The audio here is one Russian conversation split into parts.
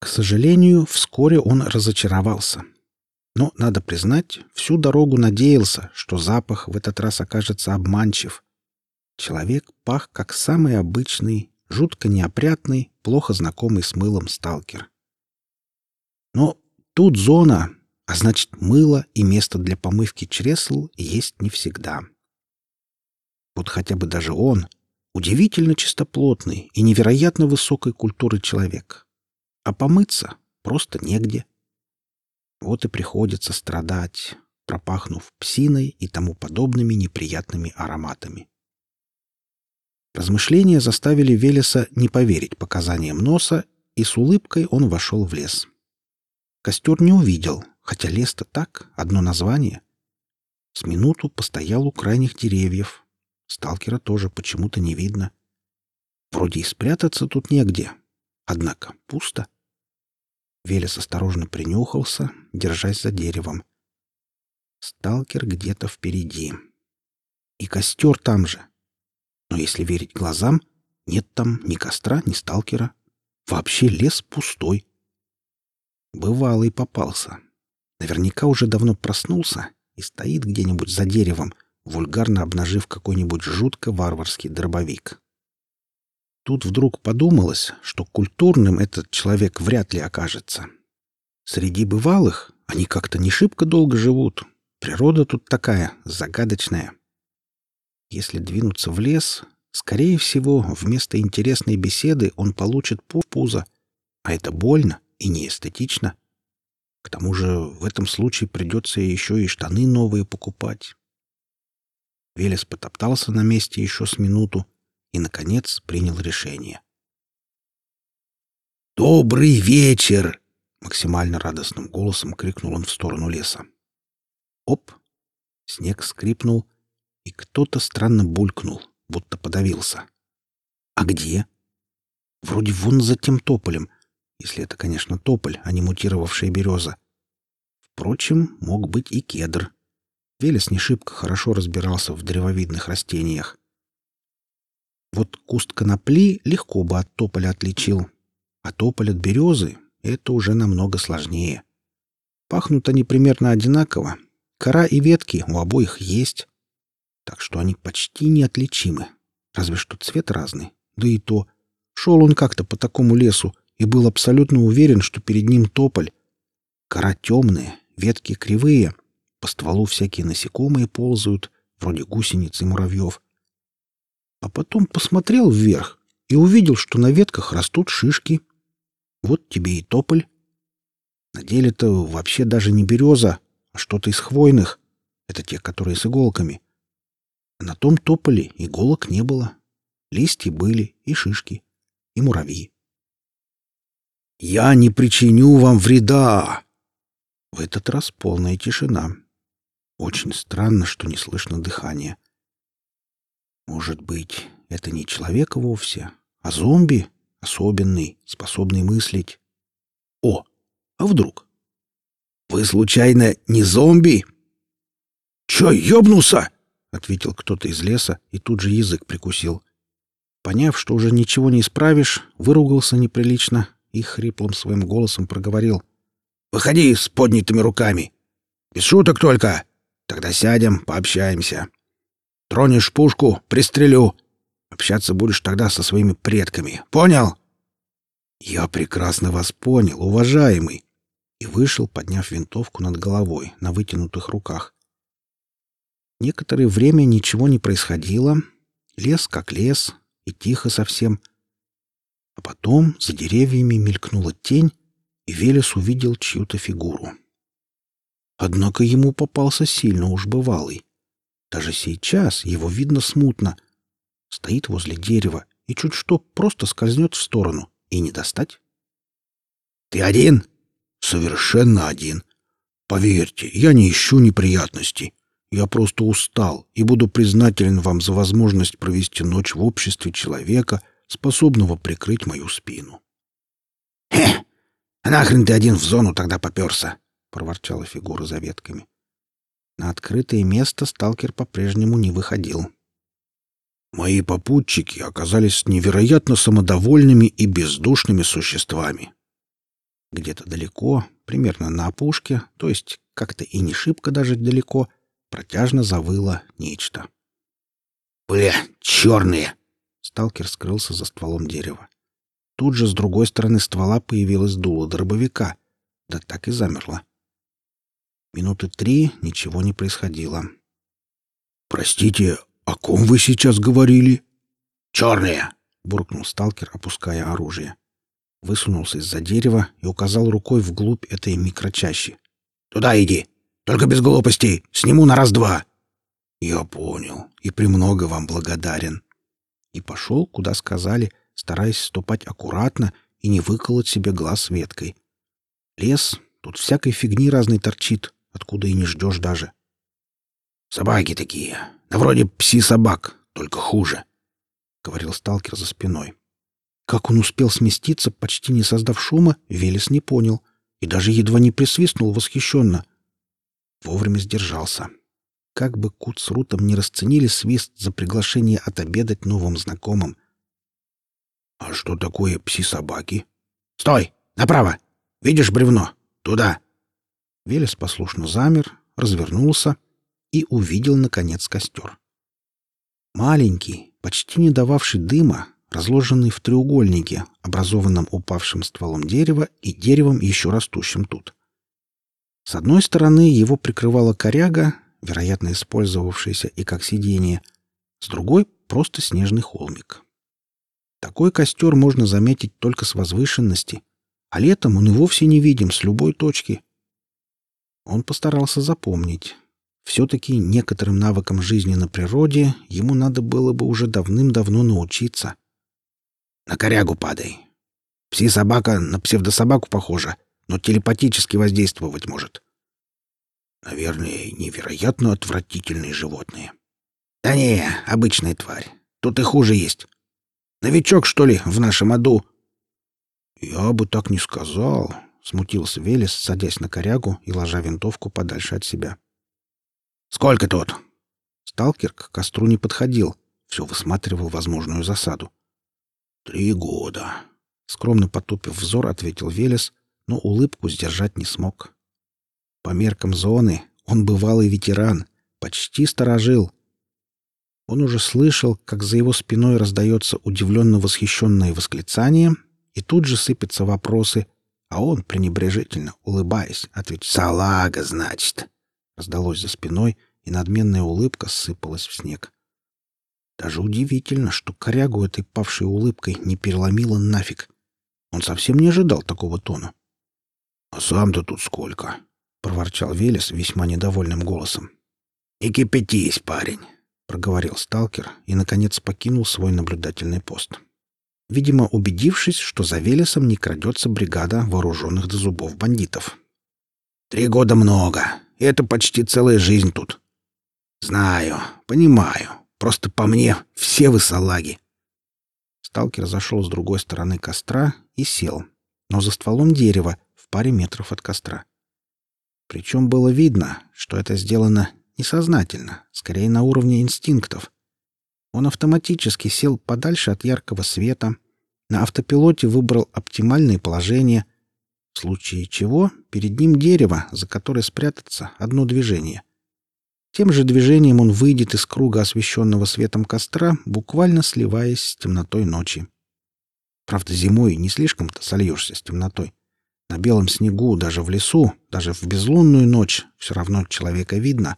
К сожалению, вскоре он разочаровался. Но, надо признать, всю дорогу надеялся, что запах в этот раз окажется обманчив. Человек пах, как самый обычный, жутко неопрятный, плохо знакомый с мылом сталкер. Но тут зона, а значит, мыло и место для помывки чресл есть не всегда. Вот хотя бы даже он, удивительно чистоплотный и невероятно высокой культуры человек. А помыться просто негде. Вот и приходится страдать, пропахнув псиной и тому подобными неприятными ароматами. Размышления заставили Велеса не поверить показаниям носа, и с улыбкой он вошел в лес. Костер не увидел, хотя лес-то так, одно название. С минуту постоял у крайних деревьев. Сталкера тоже почему-то не видно. Вроде и спрятаться тут негде. Однако пусто. Велес осторожно принюхался, держась за деревом. Сталкер где-то впереди. И костер там же. Но если верить глазам, нет там ни костра, ни сталкера. Вообще лес пустой. Бывалый попался. Наверняка уже давно проснулся и стоит где-нибудь за деревом, вульгарно обнажив какой-нибудь жутко варварский дробовик. Тут вдруг подумалось, что культурным этот человек вряд ли окажется. Среди бывалых они как-то не шибко долго живут. Природа тут такая, загадочная. Если двинуться в лес, скорее всего, вместо интересной беседы он получит пузо, а это больно и неэстетично. К тому же в этом случае придется еще и штаны новые покупать. Велес потоптался на месте еще с минуту и, наконец, принял решение. «Добрый вечер!» — максимально радостным голосом крикнул он в сторону леса. Оп! Снег скрипнул, и кто-то странно булькнул, будто подавился. А где? Вроде вон за тем тополем, если это, конечно, тополь, а не мутировавшая береза. Впрочем, мог быть и кедр. Велес не шибко хорошо разбирался в древовидных растениях. Вот куст конопли легко бы от тополя отличил, а тополь от березы — это уже намного сложнее. Пахнут они примерно одинаково. Кора и ветки у обоих есть так что они почти неотличимы, разве что цвет разный. Да и то, шел он как-то по такому лесу и был абсолютно уверен, что перед ним тополь. Кора темная, ветки кривые, по стволу всякие насекомые ползают, вроде гусениц и муравьев. А потом посмотрел вверх и увидел, что на ветках растут шишки. Вот тебе и тополь. На деле-то вообще даже не береза, а что-то из хвойных. Это те, которые с иголками. На том тополе иголок не было. Листья были и шишки, и муравьи. «Я не причиню вам вреда!» В этот раз полная тишина. Очень странно, что не слышно дыхания. Может быть, это не человек вовсе, а зомби, особенный, способный мыслить. О, а вдруг? Вы, случайно, не зомби? Чё, ёбнулся? — ответил кто-то из леса и тут же язык прикусил. Поняв, что уже ничего не исправишь, выругался неприлично и хриплым своим голосом проговорил. «Выходи с поднятыми руками! Без шуток только! Тогда сядем, пообщаемся. Тронешь пушку — пристрелю. Общаться будешь тогда со своими предками. Понял?» «Я прекрасно вас понял, уважаемый!» и вышел, подняв винтовку над головой на вытянутых руках. Некоторое время ничего не происходило. Лес как лес, и тихо совсем. А потом за деревьями мелькнула тень, и Велес увидел чью-то фигуру. Однако ему попался сильно уж бывалый. Даже сейчас его видно смутно. Стоит возле дерева и чуть что просто скользнет в сторону и не достать. «Ты один?» «Совершенно один. Поверьте, я не ищу неприятностей. Я просто устал и буду признателен вам за возможность провести ночь в обществе человека, способного прикрыть мою спину. — Хе! А нахрен ты один в зону тогда поперся? — проворчала фигура за ветками. На открытое место сталкер по-прежнему не выходил. Мои попутчики оказались невероятно самодовольными и бездушными существами. Где-то далеко, примерно на опушке, то есть как-то и не шибко даже далеко, протяжно завыло нечто. «Бля, черные!» Сталкер скрылся за стволом дерева. Тут же с другой стороны ствола появилась дуло дробовика. Да так и замерла. Минуты три ничего не происходило. «Простите, о ком вы сейчас говорили?» «Черные!» — буркнул сталкер, опуская оружие. Высунулся из-за дерева и указал рукой вглубь этой микрочащи. «Туда иди! Только без глупостей! Сниму на раз-два!» «Я понял и премного вам благодарен». И пошел, куда сказали, стараясь ступать аккуратно и не выколоть себе глаз веткой. Лес, тут всякой фигни разной торчит, откуда и не ждешь даже. «Собаки такие, да вроде пси-собак, только хуже», — говорил сталкер за спиной. Как он успел сместиться, почти не создав шума, Велес не понял и даже едва не присвистнул восхищенно. Вовремя сдержался. Как бы Кут с Рутом не расценили свист за приглашение отобедать новым знакомым. «А что такое пси-собаки?» «Стой! Направо! Видишь бревно? Туда!» Велес послушно замер, развернулся и увидел, наконец, костер. Маленький, почти не дававший дыма, разложенный в треугольнике, образованном упавшим стволом дерева и деревом, еще растущим тут. С одной стороны его прикрывала коряга, вероятно, использовавшаяся и как сиденье, с другой — просто снежный холмик. Такой костер можно заметить только с возвышенности, а летом он и вовсе не видим с любой точки. Он постарался запомнить. Все-таки некоторым навыкам жизни на природе ему надо было бы уже давным-давно научиться — на корягу падай. Пси-собака на псевдособаку похожа, но телепатически воздействовать может. Наверное, невероятно отвратительные животные. Да не, обычная тварь. Тут и хуже есть. Новичок, что ли, в нашем аду? Я бы так не сказал, смутился Велес, садясь на корягу и ложа винтовку подальше от себя. Сколько тут? Сталкер к костру не подходил, все высматривал возможную засаду. «Три года», — скромно потупив взор, ответил Велес, но улыбку сдержать не смог. По меркам зоны он бывалый ветеран, почти сторожил. Он уже слышал, как за его спиной раздается удивленно восхищенное восклицание, и тут же сыпятся вопросы, а он, пренебрежительно улыбаясь, ответит «Салага, значит!» раздалось за спиной, и надменная улыбка сыпалась в снег. Даже удивительно, что корягу этой павшей улыбкой не переломило нафиг. Он совсем не ожидал такого тона. — А сам-то тут сколько? — проворчал Велес весьма недовольным голосом. — Не кипятись, парень, — проговорил сталкер и, наконец, покинул свой наблюдательный пост. Видимо, убедившись, что за Велесом не крадется бригада вооруженных до зубов бандитов. — Три года много, это почти целая жизнь тут. — Знаю, понимаю, Просто по мне все вы салаги. Сталкер зашел с другой стороны костра и сел, но за стволом дерева в паре метров от костра. Причем было видно, что это сделано несознательно, скорее на уровне инстинктов. Он автоматически сел подальше от яркого света, на автопилоте выбрал оптимальное положение, в случае чего перед ним дерево, за которое спрятаться одно движение. Тем же движением он выйдет из круга освещенного светом костра, буквально сливаясь с темнотой ночи. Правда, зимой не слишком-то сольешься с темнотой. На белом снегу, даже в лесу, даже в безлунную ночь все равно человека видно.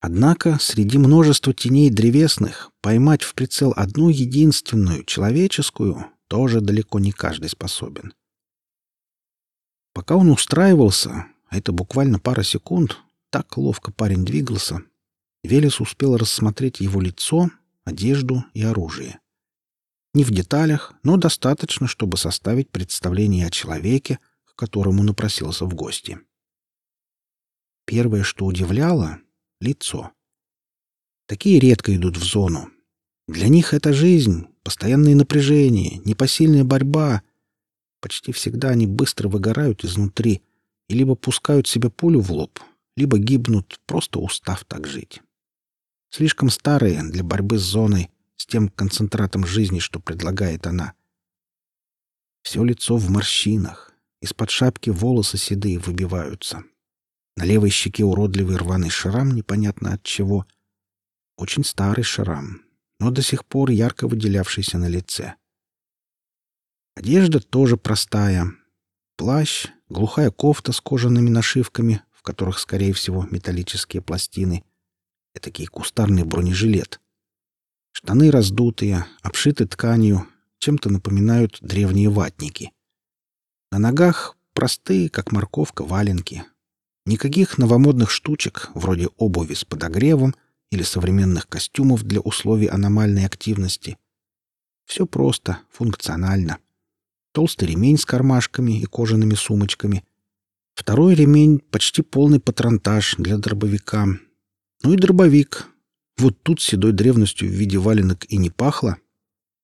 Однако среди множества теней древесных поймать в прицел одну единственную, человеческую, тоже далеко не каждый способен. Пока он устраивался, а это буквально пара секунд, так ловко парень двигался. Велес успел рассмотреть его лицо, одежду и оружие. Не в деталях, но достаточно, чтобы составить представление о человеке, к которому напросился в гости. Первое, что удивляло — лицо. Такие редко идут в зону. Для них это жизнь, постоянное напряжение, непосильная борьба. Почти всегда они быстро выгорают изнутри и либо пускают себе пулю в лоб, либо гибнут, просто устав так жить. Слишком старые для борьбы с зоной, с тем концентратом жизни, что предлагает она. Все лицо в морщинах, Из-под шапки волосы седые выбиваются. На левой щеке уродливый рваный шрам, непонятно от чего. Очень старый шрам, но до сих пор ярко выделявшийся на лице. Одежда тоже простая. Плащ, глухая кофта с кожаными нашивками, в которых, скорее всего, металлические пластины. Этакий кустарный бронежилет. Штаны раздутые, обшиты тканью, чем-то напоминают древние ватники. На ногах простые, как морковка, валенки. Никаких новомодных штучек, вроде обуви с подогревом или современных костюмов для условий аномальной активности. Все просто, функционально. Толстый ремень с кармашками и кожаными сумочками. Второй ремень — почти полный патронтаж для дробовика. Ну и дробовик. Вот тут седой древностью в виде валенок и не пахло.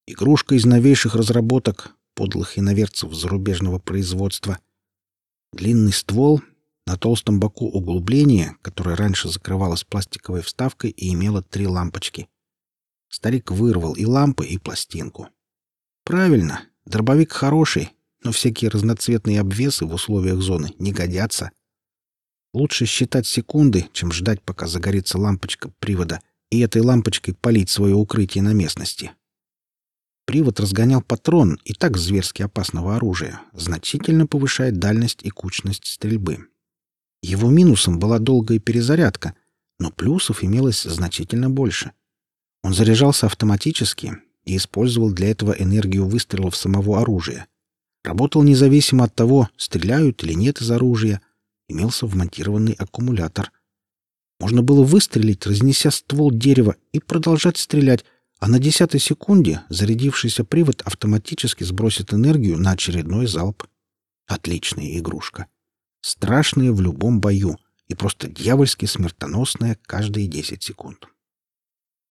Игрушка из новейших разработок, подлых иноверцев зарубежного производства. Длинный ствол, на толстом боку углубление, которое раньше закрывалось пластиковой вставкой и имело три лампочки. Старик вырвал и лампы, и пластинку. Правильно, Дробовик хороший, но всякие разноцветные обвесы в условиях зоны не годятся. Лучше считать секунды, чем ждать, пока загорится лампочка привода, и этой лампочкой полить свое укрытие на местности. Привод разгонял патрон и так зверски опасного оружия, значительно повышает дальность и кучность стрельбы. Его минусом была долгая перезарядка, но плюсов имелось значительно больше. Он заряжался автоматически, и использовал для этого энергию выстрелов самого оружия. Работал независимо от того, стреляют или нет из оружия. Имелся вмонтированный аккумулятор. Можно было выстрелить, разнеся ствол дерева, и продолжать стрелять, а на десятой секунде зарядившийся привод автоматически сбросит энергию на очередной залп. Отличная игрушка. Страшная в любом бою и просто дьявольски смертоносная каждые 10 секунд.